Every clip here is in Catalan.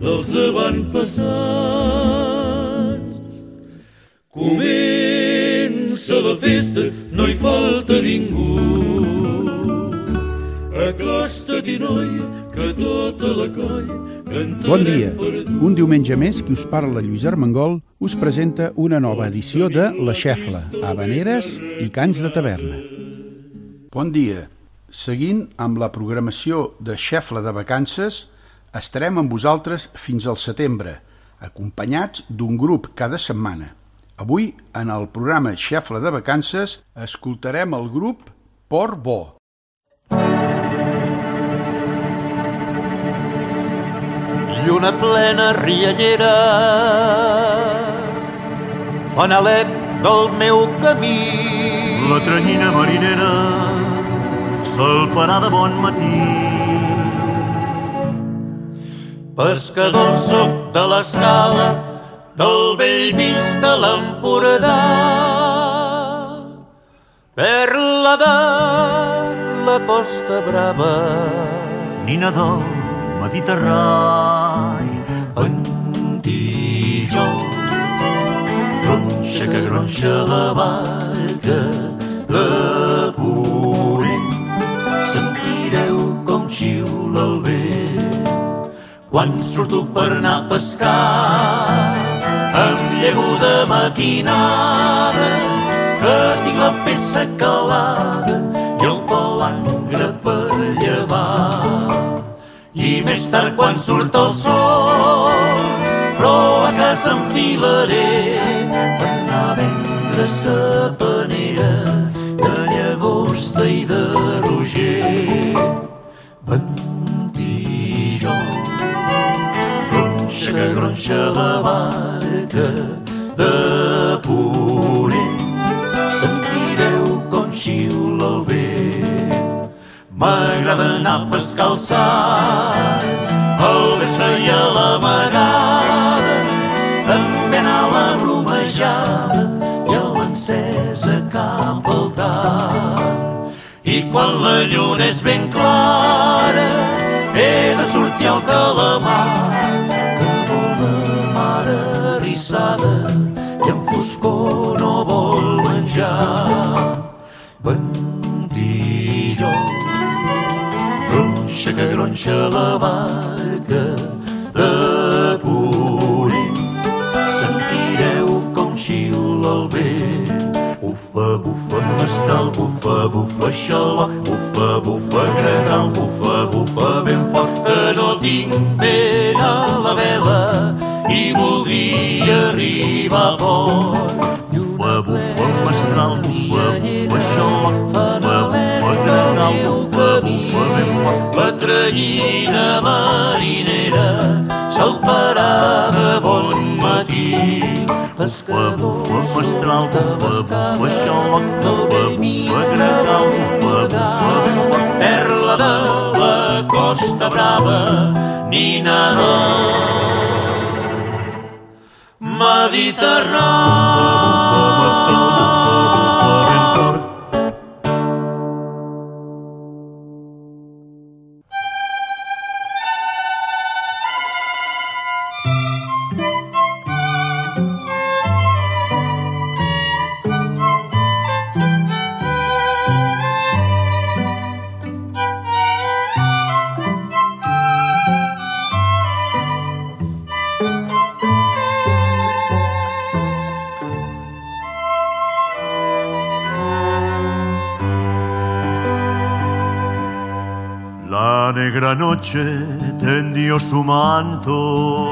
dels avantpassats. Comença la festa, no hi falta ningú. Acosta-t'hi, noia, que tota la colla cantarem Bon dia. Un diumenge més, qui us parla Lluís Armengol us presenta una nova edició de La Xefla, Habaneres i Cants de Taverna. Bon dia. Seguint amb la programació de Xefla de Vacances, estarem amb vosaltres fins al setembre, acompanyats d'un grup cada setmana. Avui, en el programa Xefla de Vacances, escoltarem el grup Port Bo. lluna plena riallera fanalet del meu camí La tranyina marinera salparà de bon matí. Pescador soc de l'escala del vell mig de l'Empordà. Perla de la Costa Brava. Nina del Mediterrani, Pentijó, gronxa que gronxa la barca de Ponent. Quan surto per anar a pescar. Em llevo de matinada que tinc la peça calada i el palangre per llevar. I més tard quan surt el sol, però a casa enfilaré per anar a vendre sa panera de llagosta i de roger. Que gronxa la barca de Ponent. Sentireu com xiula el vent M'agrada anar a pescar al sal, al vespre i a l'amagada, també anar a la bromejada i a l'encesa cap al tard. I quan la lluna és ben clara, he de sortir al calamar, barca de Ponent. Sentireu com xiula el vent. Bufa, bufa, mestral, bufa, bufa, xaló, bufa, bufa, gregal, bufa, bufa, ben fort, que no tinc vent a la vela i voldria arribar a port. Tranyina marinera salparà de bon matí. Bufa, bufa, mestral, bufa, bufa, xaló, bufa, bufa, gregal, bufa, bufa, fort. Perla de la Costa Brava, nina del Mediterrani. Negra noche tendió su manto.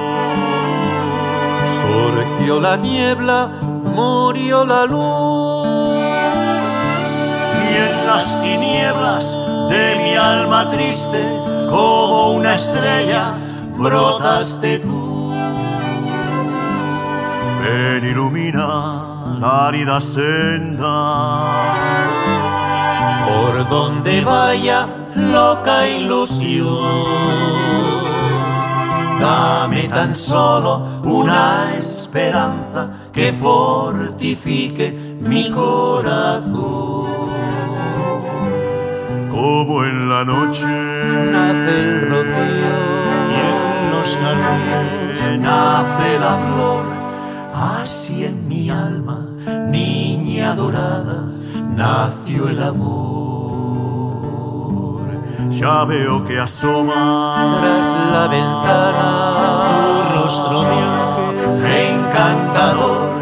Surgió la niebla, murió la luz. Y en las tinieblas de mi alma triste, como una estrella, brotaste tú. Ven, ilumina la árida senda. Por donde vaya, loca ilusión. Dame tan solo una esperanza que fortifique mi corazón. Como en la noche Nace el rocío y en los jardines nace la flor, así en mi alma, niña dorada, nació el amor. Ya veo que asoma Tras la ventana, rostro de ángel. encantador,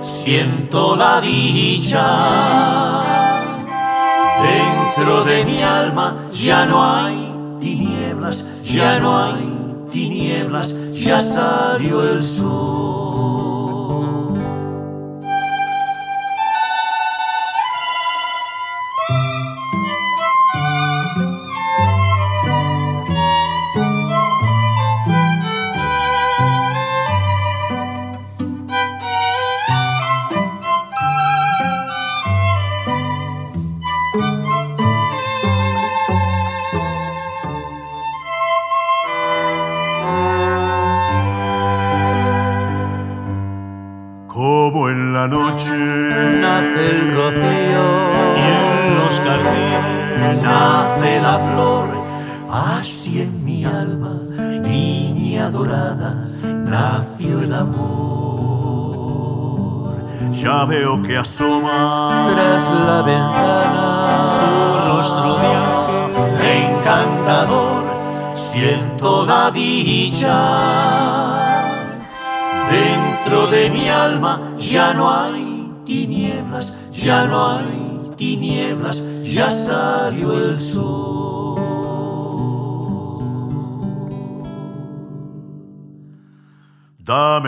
siento la dicha. Dentro de mi alma ya no hay tinieblas, ya no hay tinieblas, ya salió el sol.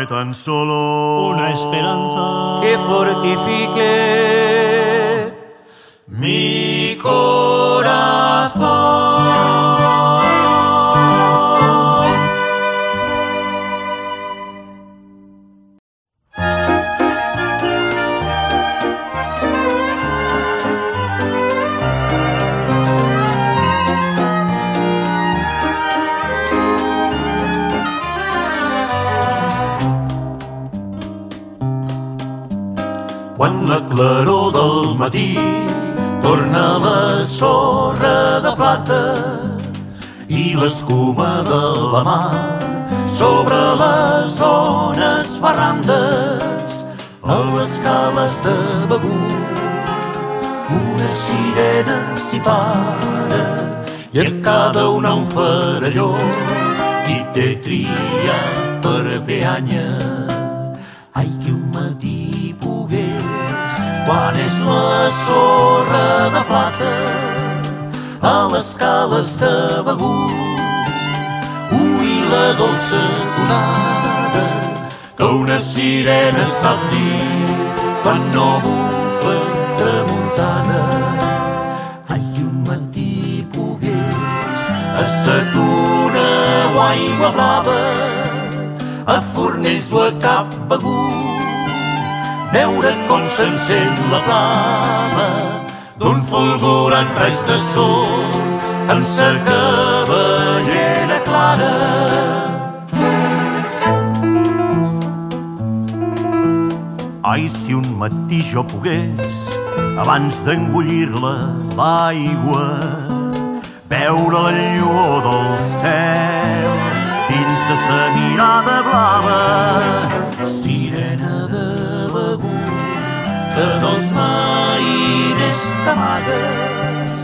Dame tan solo una esperanza que fortifique mi claror del matí torna la sorra de plata i l'escuma de la mar sobre les zones ferrandes a les cales de Begur una sirena s'hi para i a cada una un faralló i té triat per peanya la sorra de plata a les cales de Begur oir la dolça tonada que una sirena sap dir quan no bufa tramuntana ai un matí pogués a sa tuna o aigua blava a Fornells o a Cap Begur veure com s'encén la flama d'un fulgurant raig de sol amb sa cavallera clara. Ai, si un matí jo pogués, abans d'engullir-la, l'aigua, veure la lluor del cel dins de sa mirada blava. Sirena de dos mariners t'amagues,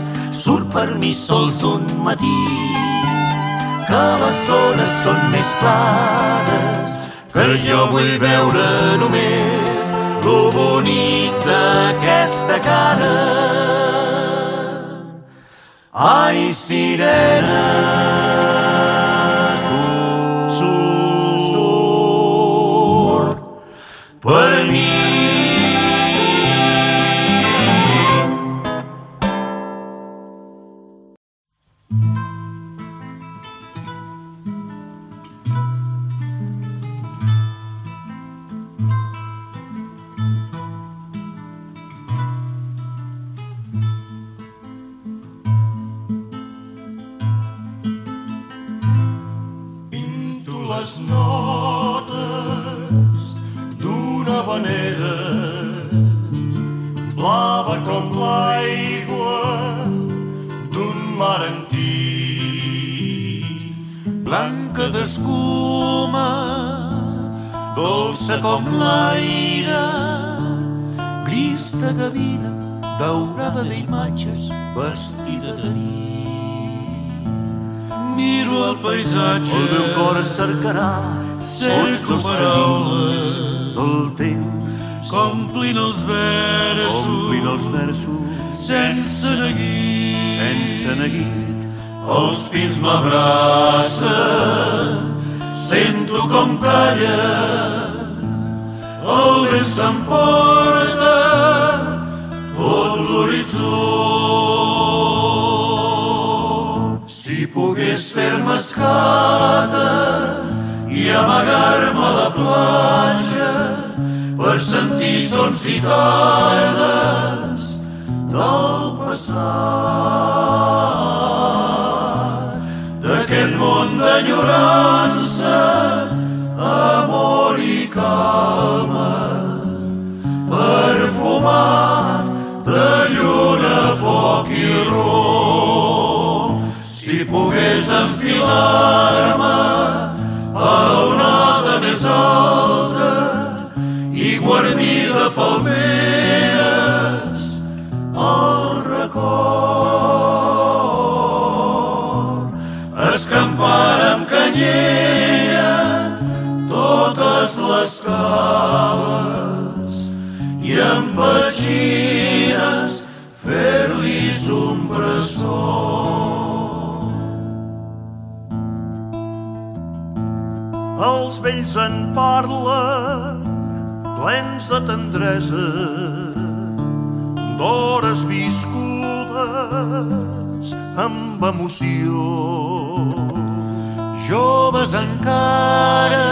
surt per mi sols un matí, que les zones són més clares, que jo vull veure només lo bonic d'aquesta cara. Ai, sirena, surt, surt versos, omplint els versos sense neguit. sense neguit. Els pins m'abracen, sento com calla, el vent s'emporta tot l'horitzó. Si pogués fer-me escata i amagar-me a la platja per sentir sons i tardes del passat. D'aquest món d'enyorança amor i calma perfumat de lluna, foc i rom. Si pogués enfilar-me a onada més alta i guarnir de palmeres el record. Escampar amb canyella totes les cales i amb petxines fer-li sombressó. Els vells en parlen, plens de tendresa, d'hores viscudes amb emoció. Joves encara,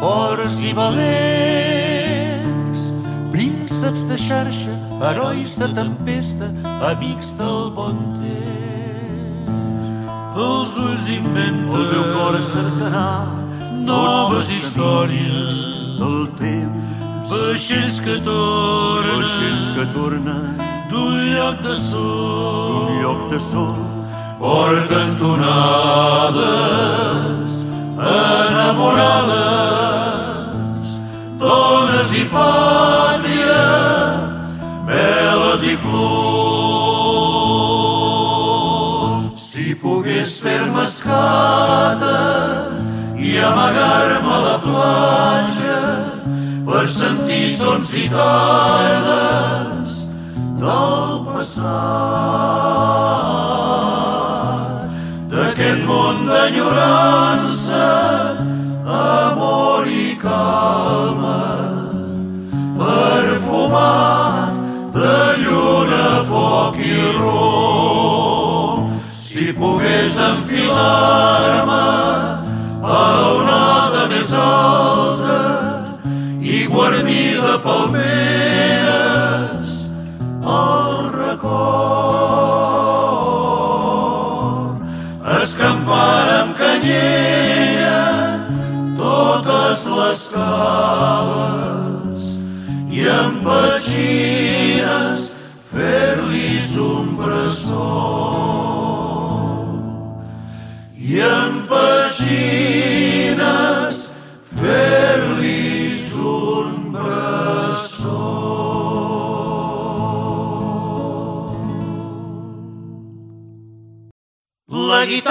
forts i valents, prínceps de xarxa, herois de tempesta, amics del bon temps. Els ulls inventen El meu cor cercarà noves històries, del temps, vaixells que tornen vaixells que tornen d'un lloc de sol. un lloc de sol, porten tonades enamorades, dones i pàtria, veles i flors. Si pogués fer-me escata i amagar-me a la platja per sentir sons i tardes del passat. D'aquest món d'enyorança amor i calma perfumat de lluna, foc i rom. Si pogués enfilar-me a onada més alta i guarnir de palmeres el record. Escampar amb canyella totes les cales i amb petxines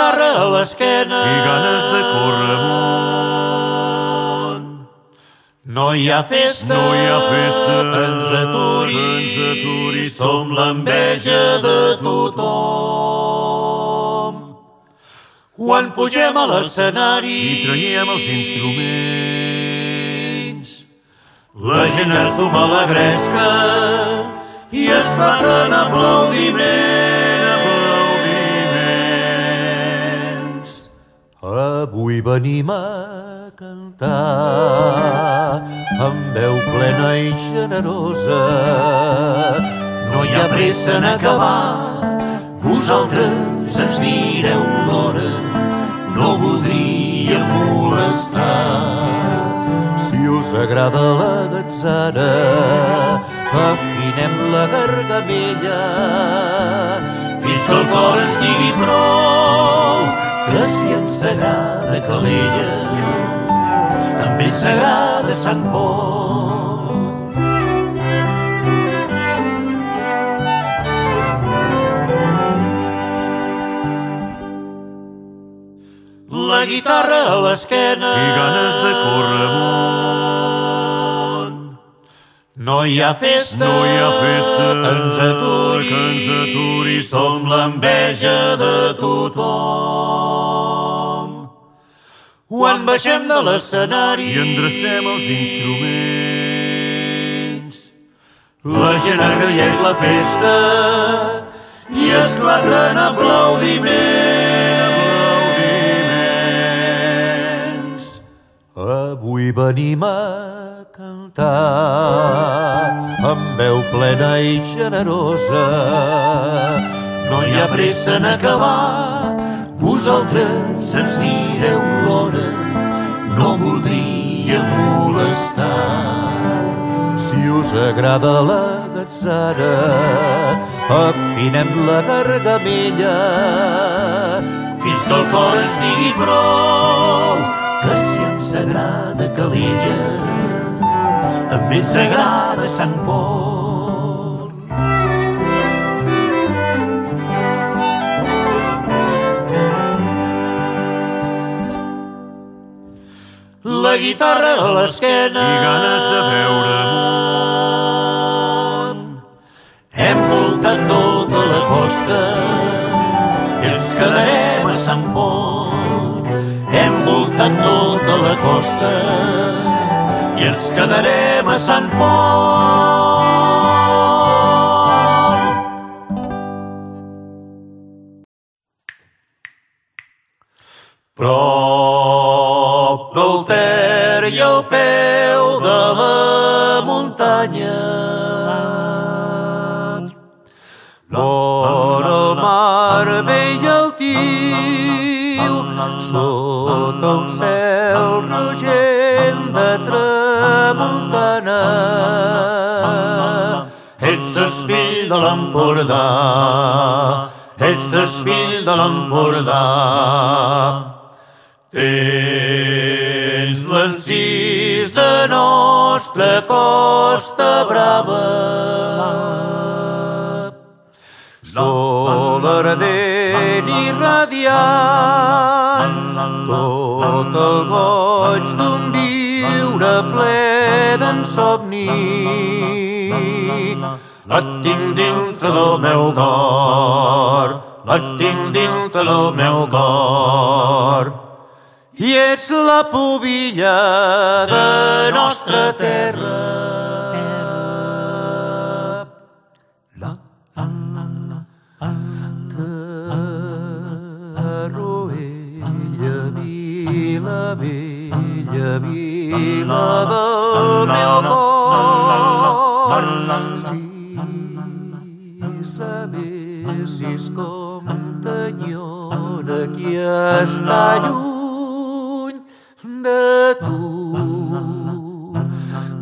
guitarra a l'esquena I ganes de córrer amunt. No hi ha festa, no hi ha festa, ens aturi, ens aturi, som l'enveja de tothom. Quan pugem a l'escenari i traiem els instruments. la gent es suma a la gresca i esclaten aplaudiments. Aplaudiments. Avui venim a cantar amb veu plena i generosa. No hi ha pressa en acabar, vosaltres ens direu l'hora, no voldria molestar. Si us agrada la gatzara, afinem la gargamella, fins que el cor ens digui prou, que si ens agrada Calella, també ens agrada Sant Pol. La guitarra a l'esquena I ganes de córrer amunt. No hi ha festa, No hi ha festa, ens aturi, que ens aturi, som l'enveja de tothom. Quan baixem de l'escenari I endrecem els instruments. la gent agraeix la festa i esclaten aplaudiments. Aplaudiments. Avui venim a cantar amb veu plena i generosa. No hi ha pressa en acabar, vosaltres ens direu l'hora, no voldria molestar. Si us agrada la gatzara, afinem la gargamella, fins que el cor ens digui prou, que si ens agrada Calella, també ens agrada Sant Pol. La guitarra a l'esquena I ganes de veure amunt. Hem voltat tota la costa i ens quedarem a Sant Pol. Hem voltat tota la costa i ens quedarem a Sant Pol. Prop del Ter i al peu de la muntanya l'Empordà, ets espill de l'Empordà. Tens l'encís de nostra Costa Brava, Sol ardent i radiant, tot el goig d'un viure ple d'ensomni. Et tinc dintre del meu cor, et tinc dintre del meu cor. I ets la pubilla de nostra terra. Tarruella, vila vella, vila del meu cor. Com t'enyora qui està lluny de tu.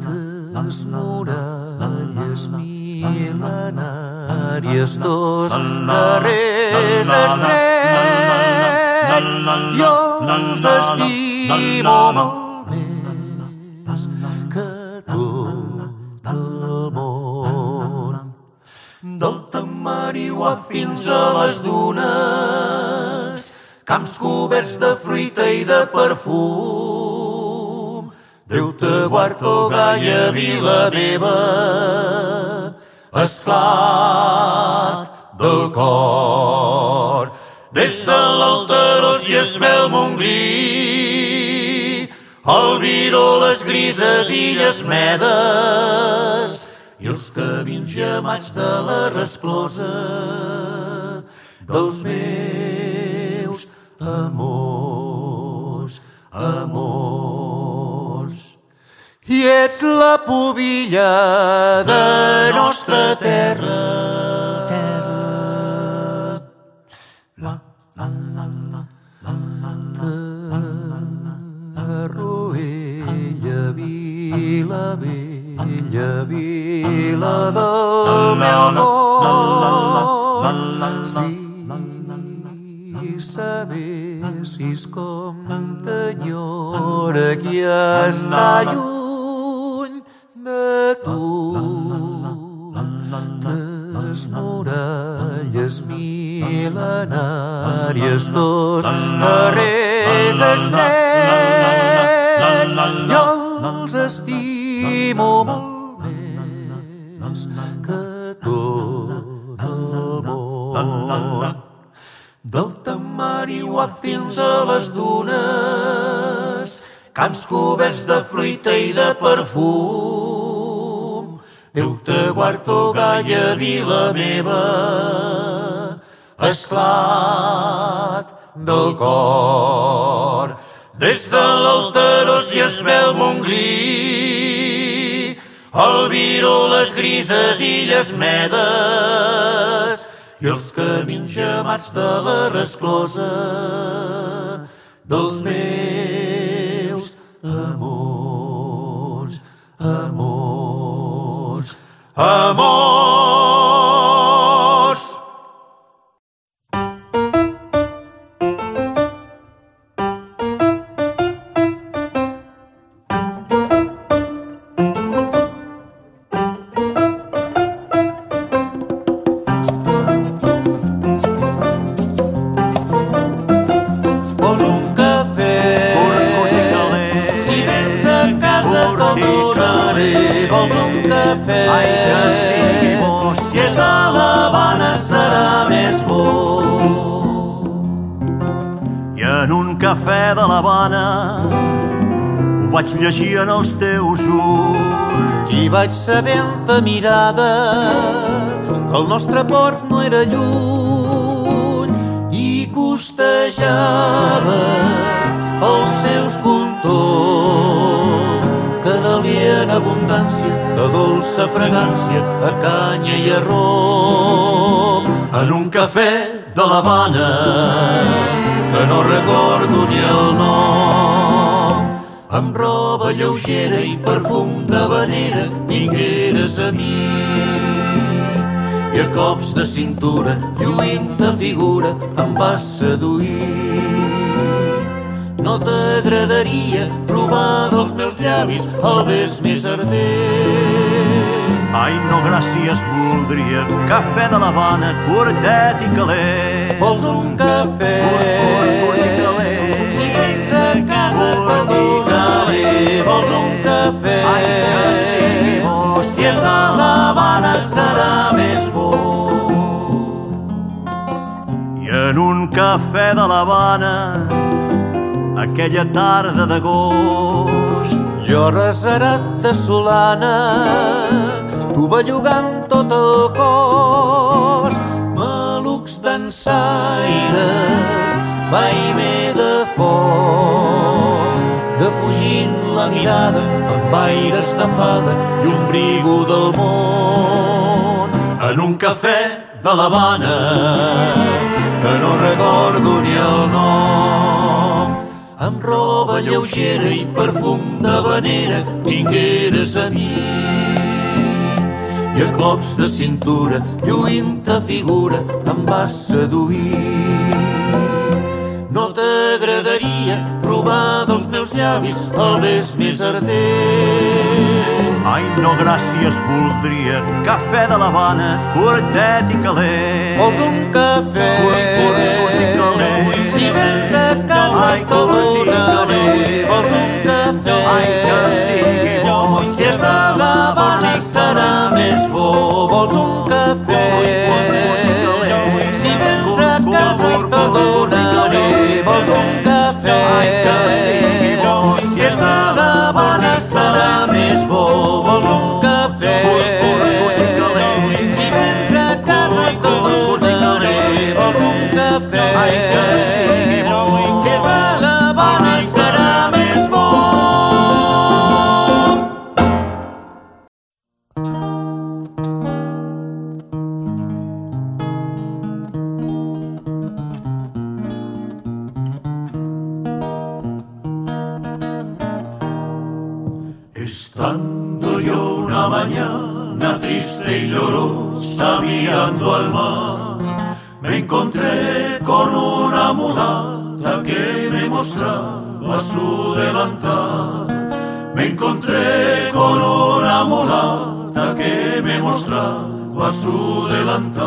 Tes muralles mil·lenàries, dos carrers estrets, jo els estimo molt Tamariuà fins a les dunes, camps coberts de fruita i de perfum, Déu te guard, oh Gaia, vila meva, esclat del cor. Des de l'alterós i esmel Montgrí, el viró, les grises illes medes i els camins gemats de la resclosa dels meus amors, amors. I ets la pobilla de nostra terra, vila del meu amor. Si sabessis com t'enyora qui està lluny de tu, les muralles mil·lenàries, dos carrers estrets, jo els estimo molt més que tot el món. Del Tamariuà fins a les dunes, camps coberts de fruita i de perfum. Déu te guard, oh Gaia, vila meva, esclat del cor. Des de l'alterós i esmel Montgrí, el viró, les grises illes medes, i els camins gemats de la resclosa dels meus amors, amors, amors. Cafè de l'Havana. Ho vaig llegir en els teus ulls. I vaig saber en ta mirada que el nostre port no era lluny i costejava els seus contorns que n'alien abundància de dolça fragància a canya i a rom en un cafè de l'Havana que no recordo ni el nom. Amb roba lleugera i perfum de vanera vingueres a mi. I a cops de cintura lluint ta figura em vas seduir. No t'agradaria provar dels meus llavis el bes més ardent. Ai, no, gràcies, voldria cafè de l'Havana, curtet i calent. Vols un cafè? Si vens a casa te calent. vols un cafè? Si és de l'Havana serà més bo. I en un cafè de l'Havana, aquella tarda d'agost, Jo reserat de solana, tu bellugant tot el cos, malucs dansaires, vaimer de foc, defugint la mirada amb aire estafada i un brigo del món. En un cafè de l'Havana, que no recordo ni el nom, amb roba lleugera i perfum de vanera vingueres a mi. I a cops de cintura, lluint ta figura, em vas seduir. No t'agradaria provar dels meus llavis el bes més ardent. ai, no, gràcies, voldria cafè de l'Havana, curtet i calent. Vols un cafè? Curt, curt, curt i calent. Si vens a casa Ai, i donaré. Vols un cafè? Ai, que sí Estando Dùng me encontré con una mulata que me mostraba su delantal. Me encontré con una mulata que me mostraba su delantal.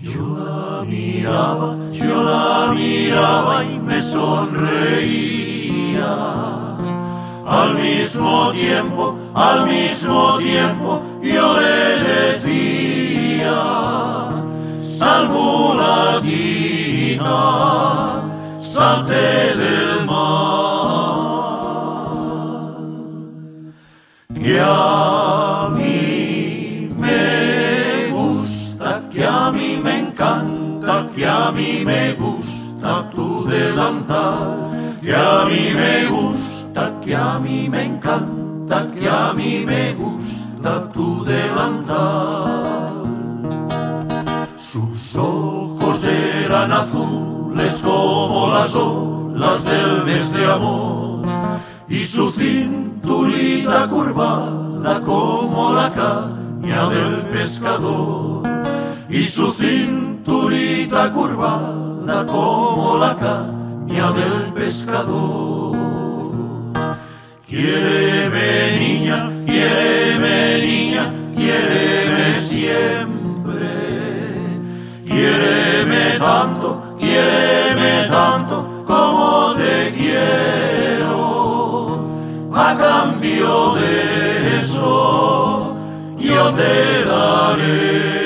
Yo la miraba, yo la miraba y me sonreía al mismo tiempo, al mismo tiempo, yo le decía, salvo la salte del mar, que a mí me gusta, que a mí me encanta, que a mí me gusta tu delantal, que a mí me gusta que a mí me encanta, que a mí me gusta tu delantal. Sus ojos eran azules como las olas del mes de amor y su cinturita curvada como la caña del pescador y su cinturita curvada como la caña del pescador. Quiéreme niña, quiéreme niña, quiéreme siempre. Quiéreme tanto, quiéreme tanto como te quiero. A cambio de eso, yo te daré.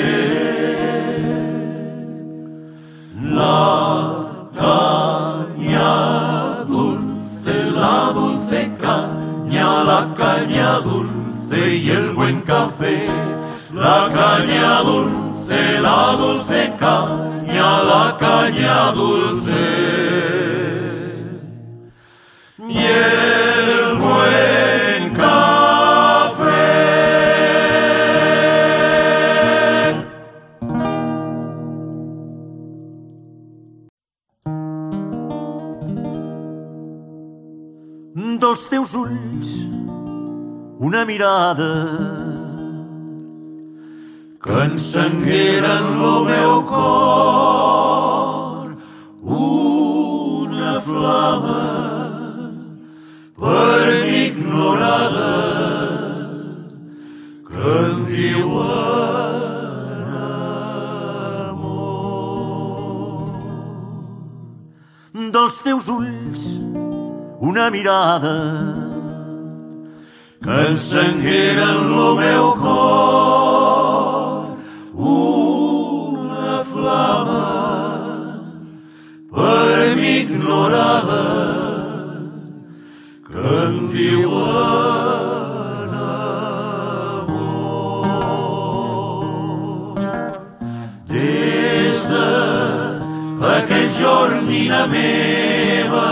Meva,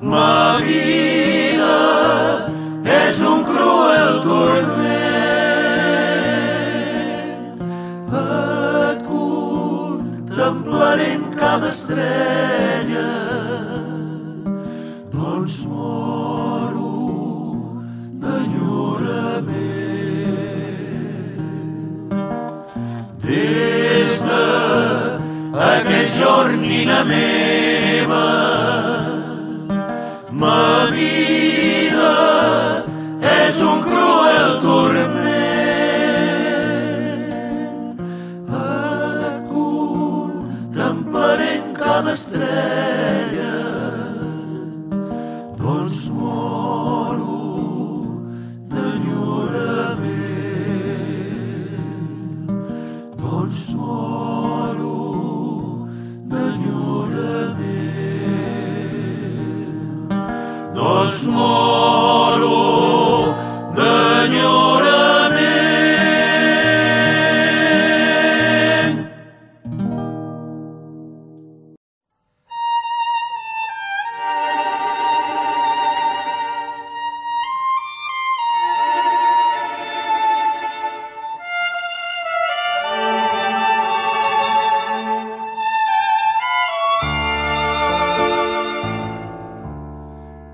m'ha vist és un cruel turment. Et contemplaré en cada estrella, Amém.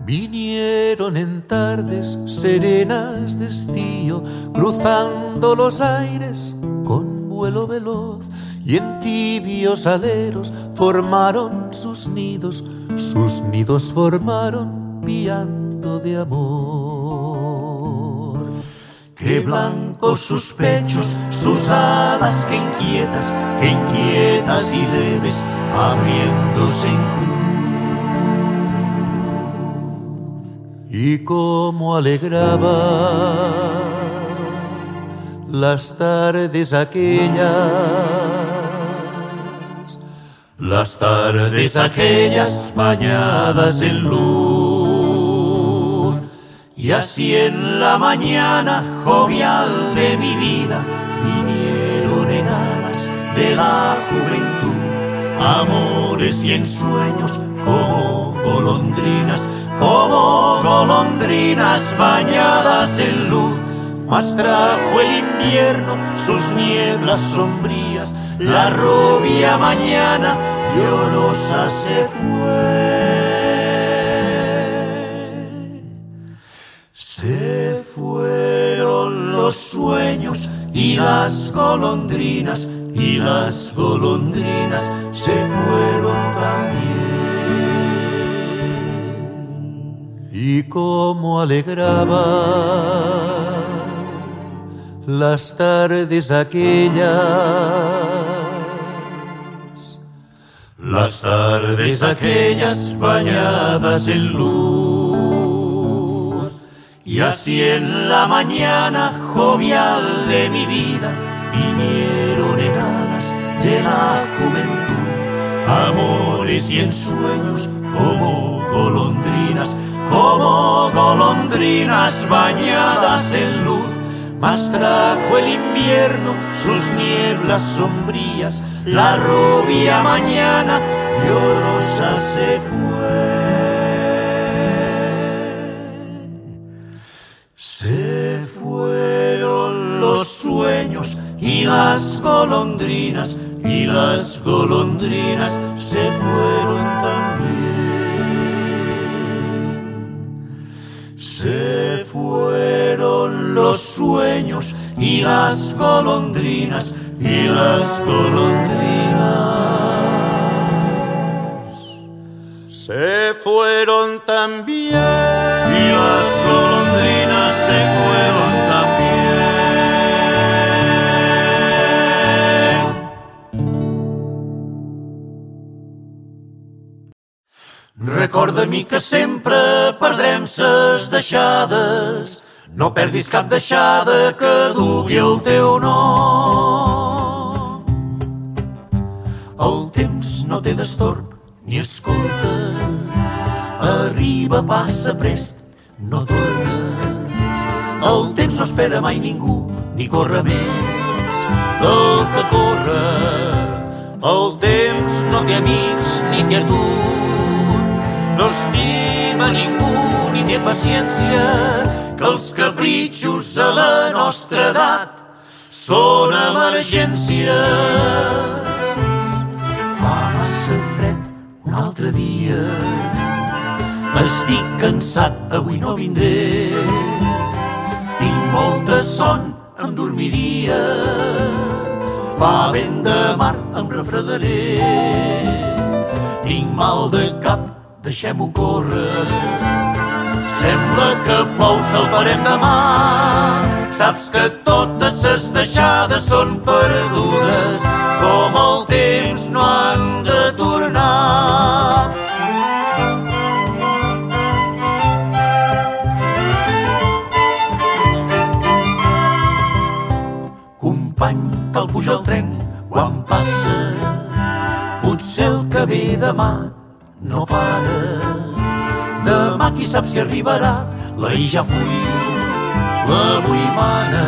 Vinieron en tardes serenas de estío, cruzando los aires con vuelo veloz, y en tibios aleros formaron sus nidos, sus nidos formaron piando de amor. Qué blancos sus pechos, sus alas, que inquietas, que inquietas y leves, abriéndose en cruz cómo alegraba las tardes aquellas, las tardes aquellas bañadas en luz. Y así en la mañana jovial de mi vida vinieron en alas de la juventud, amores y ensueños como golondrinas como golondrinas bañadas en luz. Mas trajo el invierno sus nieblas sombrías, la rubia mañana llorosa se fue. Se fueron los sueños y las golondrinas, y las golondrinas se fueron también. Y cómo alegraba las tardes aquellas, las tardes aquellas bañadas en luz. Y así en la mañana jovial de mi vida vinieron en alas de la juventud, amores y ensueños como golondrinas como golondrinas bañadas en luz, mas trajo el invierno sus nieblas sombrías, la rubia mañana llorosa se fue. Se fueron los sueños y las golondrinas, y las golondrinas se fueron también. Los sueños y las golondrinas y las golondrinas. Se fueron también y las golondrinas se fueron Recorda mi que sempre perdrem ses deixades. No perdis cap deixada que dugui el teu nom. El temps no té destorb ni escolta. Arriba, passa prest, no torna. El temps no espera mai ningú, ni corre més del que corre. El temps no té amics ni té tu no estima ningú ni té paciència que els capritxos a la nostra edat són emergències. Fa massa fred un altre dia. Estic cansat, avui no vindré. Tinc molta son, em dormiria. Fa vent de mar, em refredaré. Tinc mal de cap deixem-ho córrer. Sembla que plou, salvarem demà. Saps que totes ses deixades són perdudes, com el temps no han de tornar. Company, cal pujar el tren quan passa. Potser el que ve demà no para. Demà qui sap si arribarà, l'ahir ja fui, l'avui mana.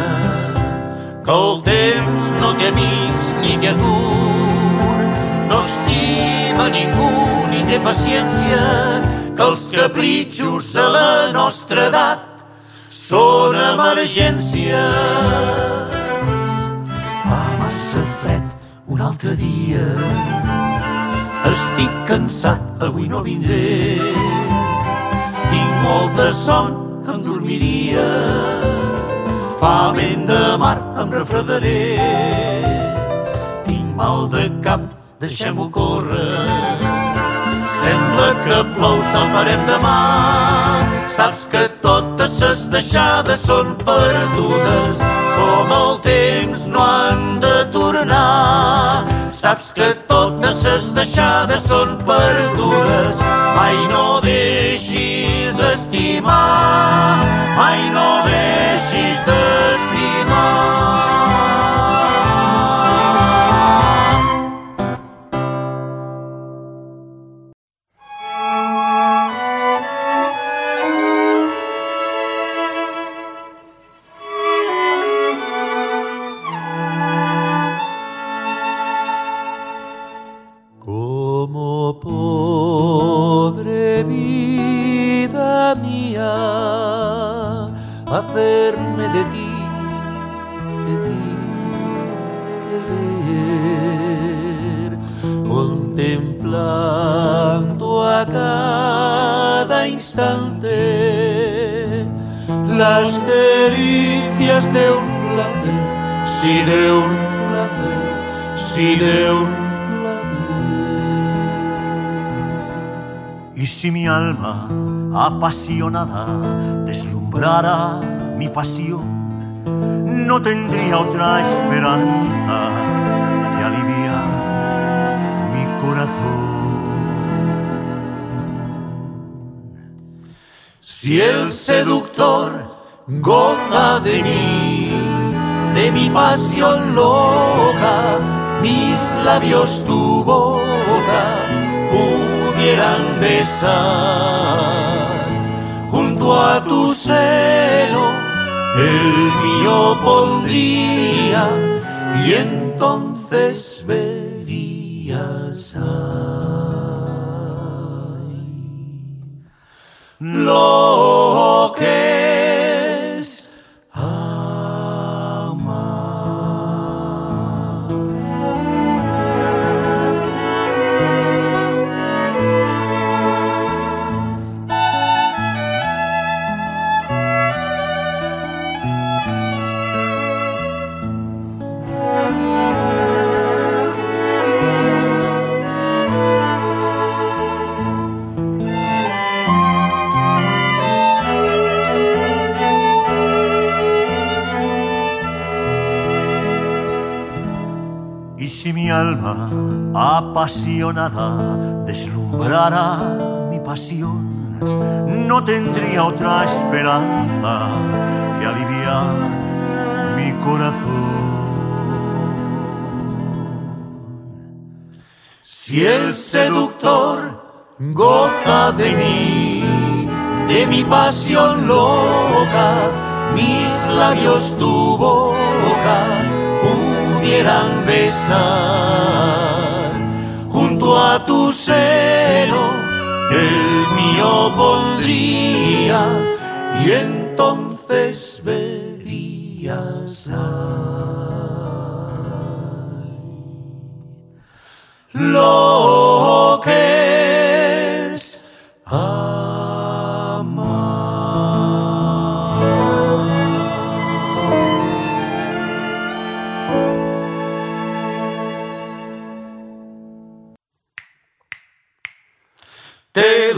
Que el temps no té amics ni té atur, no estima ningú ni té paciència, que els capritxos a la nostra edat són emergències. Fa massa fred un altre dia, estic cansat, avui no vindré. Tinc falta son em dormiria. Fament de mar em refredaré. Tinc mal de cap, deixem-ho córrer. Sembla que plou, salvarem demà. Saps que totes ses deixades són perdudes, com el temps no han de tornar. Saps que ses deixades són perdudes, mai no deixis d'estimar, mai no deixis d'estimar. De un placer, sí de un placer, sí de un placer. Y si mi alma apasionada deslumbrara mi pasión, no tendría otra esperanza que aliviar mi corazón. Si el seductor goza de mí, de mi pasión loca, mis labios tu boca pudieran besar. Junto a tu seno el mío pondría y entonces verías. lo que apasionada deslumbrara mi pasión, no tendría otra esperanza que aliviar mi corazón. Si el seductor goza de mí, de mi pasión loca, mis labios tu boca pudieran besar. A tu seno el mío pondría y entonces verías. lo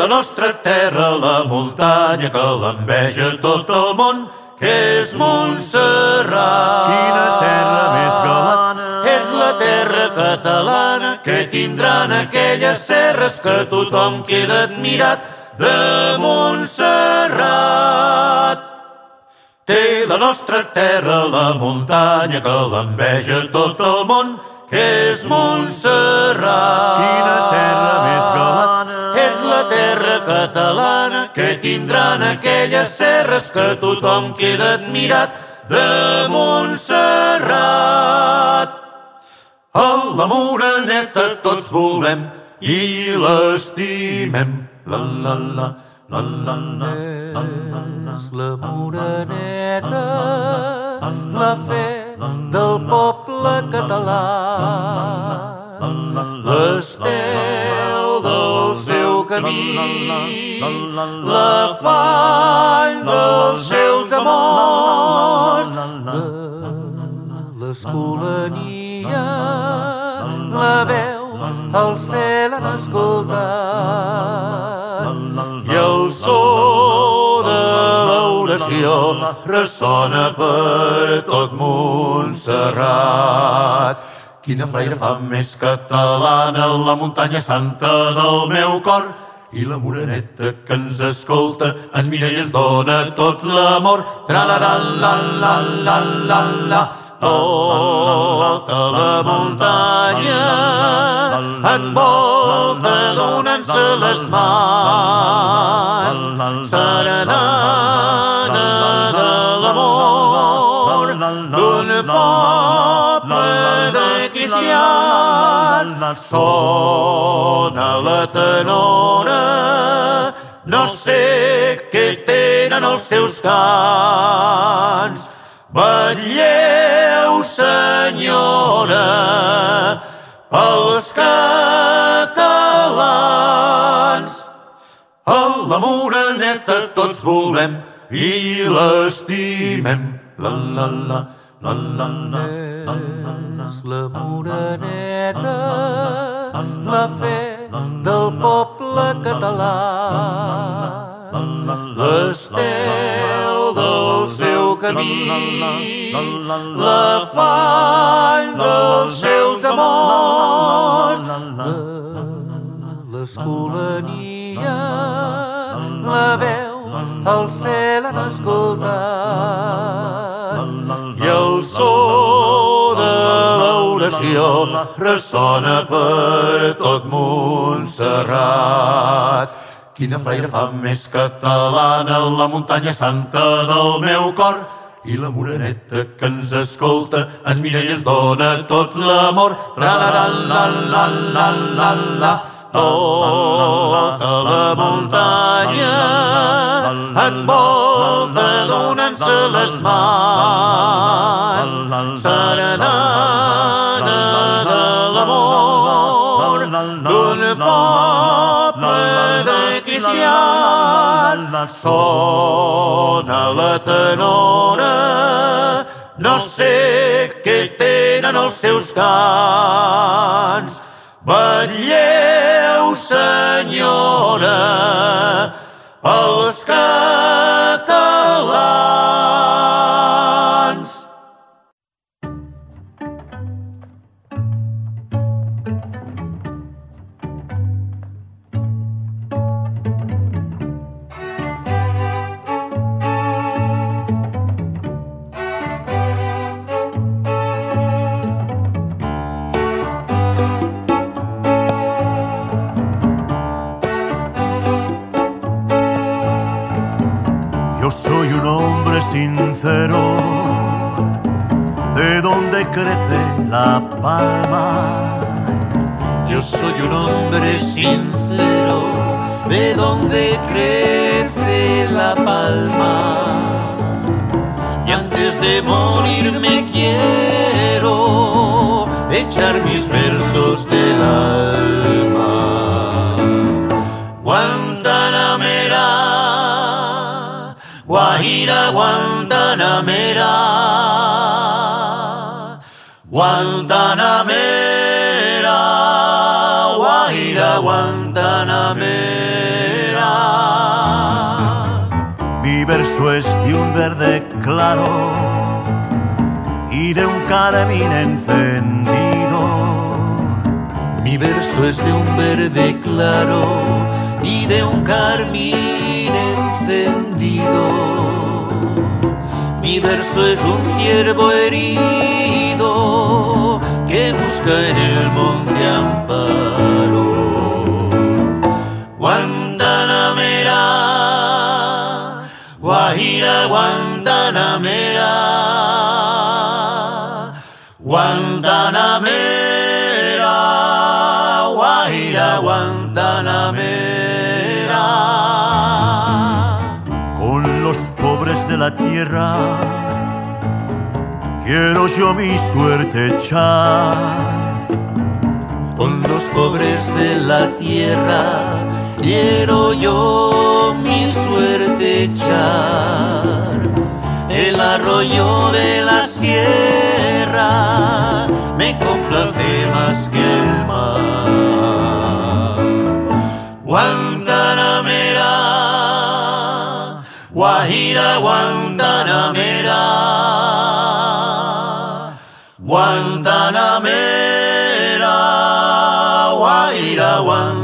la nostra terra la muntanya que l'enveja tot el món, que és Montserrat. Quina terra més galana. És la terra catalana que tindran aquelles serres que tothom queda admirat de Montserrat. Té la nostra terra la muntanya que l'enveja tot el món, que és Montserrat. Quina terra més galana. És la terra catalana que tindran aquelles serres que tothom queda admirat de Montserrat. A la moreneta tots volem i l'estimem. La, la, la, la, la, la, la, la, la. La moreneta, la fe del poble català. Seu camí, l'afany dels seus amors, l'escolania, la veu, el cel han escoltat, i el so de l'oració ressona per tot Montserrat. Quina flaire fa més catalana la muntanya santa del meu cor i la moreneta que ens escolta ens mira i ens dona tot l'amor. Tra-la-la-la-la-la-la-la tota la muntanya envolta donant-se les mans. Serenana cristians. Sona la tenora, no sé què tenen els seus cants. Vetlleu, senyora, pels catalans. A la moreneta tots volem i l'estimem. La, la, la, la, la, la, la, la, la. La moreneta, la fe del poble català. L'estel del seu camí, l'afany dels seus amors, l'escolania, la veu, el cel han escoltat, l'oració ressona per tot Montserrat. Quina flaire fa més catalana la muntanya santa del meu cor i la moreneta que ens escolta ens mira i ens dona tot l'amor. Tra-la-la-la-la-la-la tota la muntanya envolta donant-se les mans. Serenana poble de cristians. Sona la tenora, no sé què tenen els seus cants. Vetlleu, senyora, pels catalans. Palma. Yo soy un hombre sincero, de donde crece la palma. Y antes de morir me quiero echar mis versos del alma. Guantanamera, Guajira Guantanamera, Guantanamera, Guajira Guantanamera. Mi verso es de un verde claro y de un carmín encendido. Mi verso es de un verde claro y de un carmín encendido. Mi verso es un ciervo herido en el monte amparo. Guantanamera, Guajira Guantanamera, Guantanamera, Guajira Guantanamera. Con los pobres de la tierra quiero yo mi suerte echar. con los pobres de la tierra quiero yo mi suerte echar. El arroyo de la sierra me complace más que el mar. Guantanamera, Guajira Guantanamera, amera, guaira guan.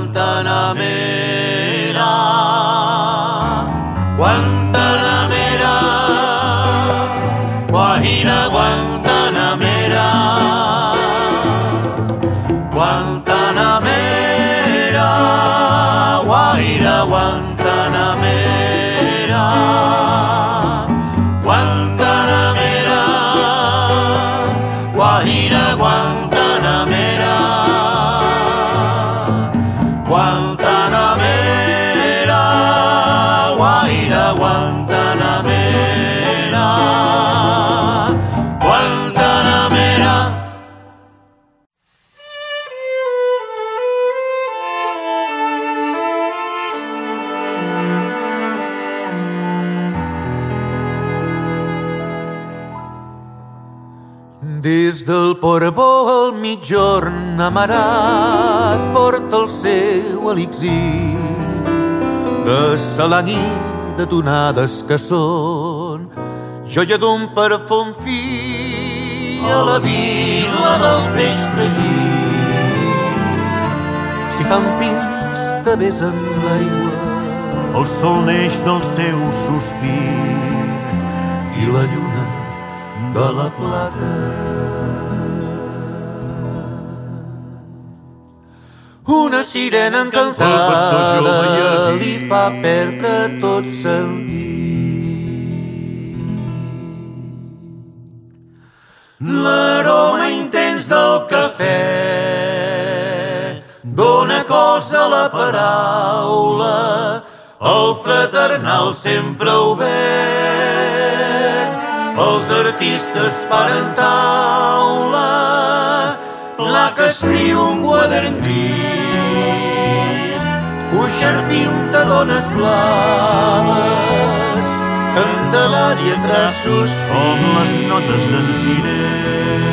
Amarat porta el seu elixir de salany de tonades que són joia d'un perfum fi a la vila del peix fregit s'hi fan pins que besen l'aigua El sol neix del seu sospir i la lluna de la plata. Sirena encantada li fa perdre tot sentit. L'aroma intens del cafè dona cosa a la paraula, el fraternal sempre obert. Els artistes paren taula, pla que escriu un quadern gris, Cuixar pinta dones blaves, Candelària traços com les notes d'en Cirés.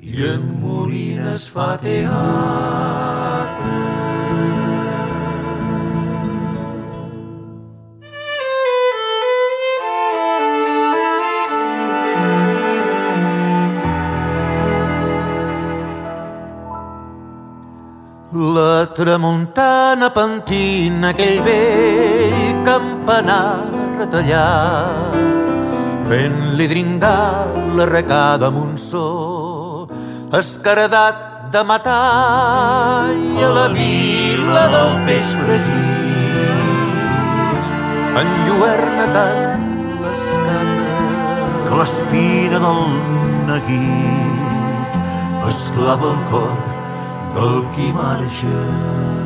i en Molines fa teatre. Pentina aquell vell campanar retallat fent-li dringar la recada amb un so escaradat de matar i a la vila del peix fregit enlluerna tant l'escata que l'espina del neguit esclava el cor del qui marxa.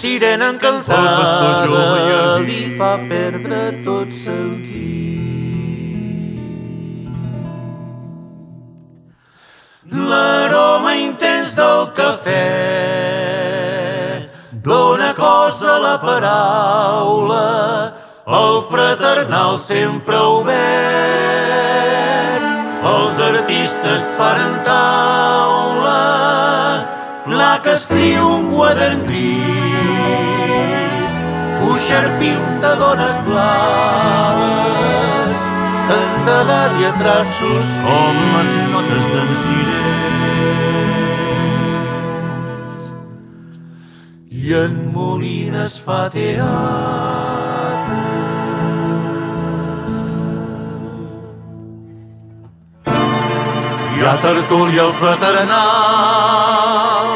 Sirena encantada li fa perdre tot sentit. L'aroma intens del cafè dona cosa a la paraula, el fraternal sempre obert. Els artistes faren taula, pla que escriu un quadern gris, Cuixar pinta dones blaves, Candelària traços com les notes d'en Cirés. i en Molines fa teatre. Hi ha tertúlia al fraternal,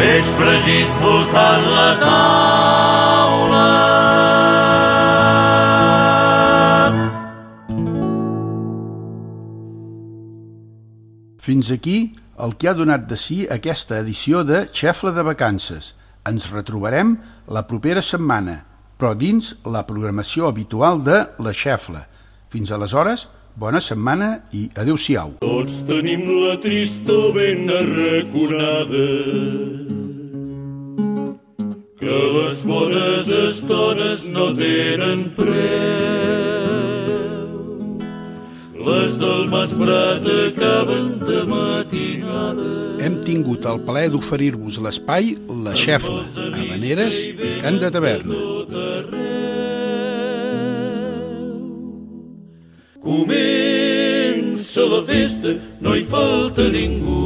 peix fregit voltant la taula. Fins aquí el que ha donat de si aquesta edició de Xefla de Vacances. Ens retrobarem la propera setmana, però dins la programació habitual de La Xefla. Fins aleshores, bona setmana i adeu-siau. Tots tenim la tristor ben arraconada que les bones estones no tenen preu. Les del Mas Prat acaben de matinada. Hem tingut el plaer d'oferir-vos l'espai La Xefla, Habaneres i Cant de Taverna. Comença la festa, no hi falta ningú.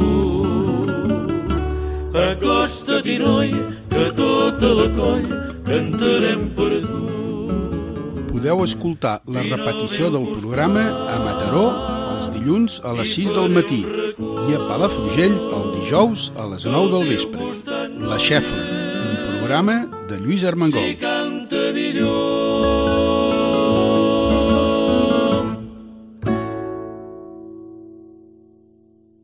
Acosta-t'hi, noia, que tota la colla cantarem per tu. Podeu escoltar la repetició del programa a Mataró els dilluns a les 6 del matí i a Palafrugell el dijous a les 9 del vespre. La Xefla, un programa de Lluís Armengol. Millor